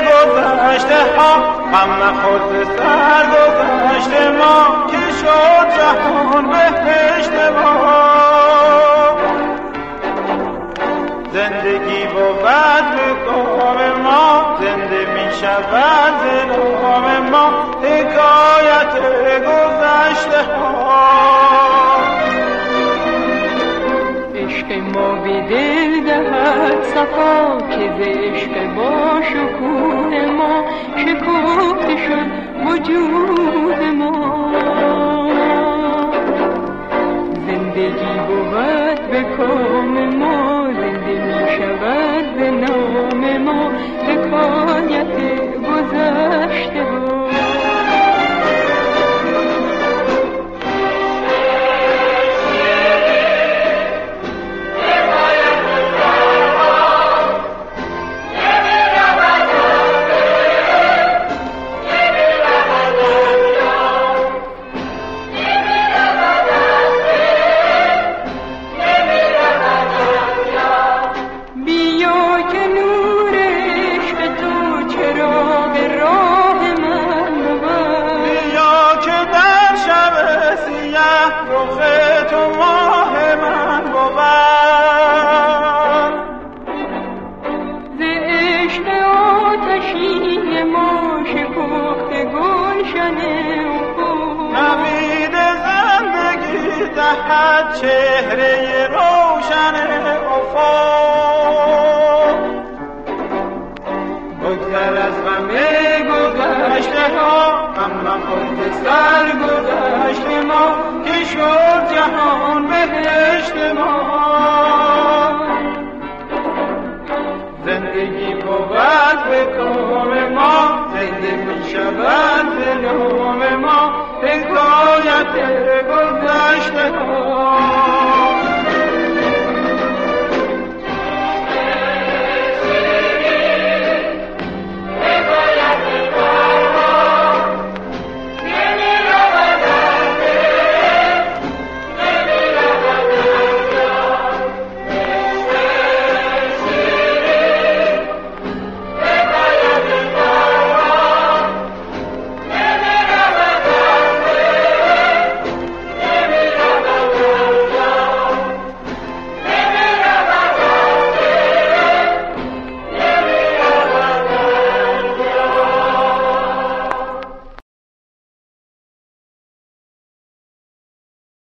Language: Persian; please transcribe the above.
گذشته ها. غم نخورد سر گذشته ما که شد جهان بهشت ما. زندگی بود به کام ما زنده می شود ز ما. حکایت گذشته ها. عشق ما به دل دهد صفا که وجود ما. زندگی بود به کام ما زنده می شود به نام ما. حکایت دهد چهره روشن افق بگذر از غم گذشته ها اما خود سر گذشته ما که شد جهان بهشت ما. زندگی بود به کام ما زنده می شود گذشته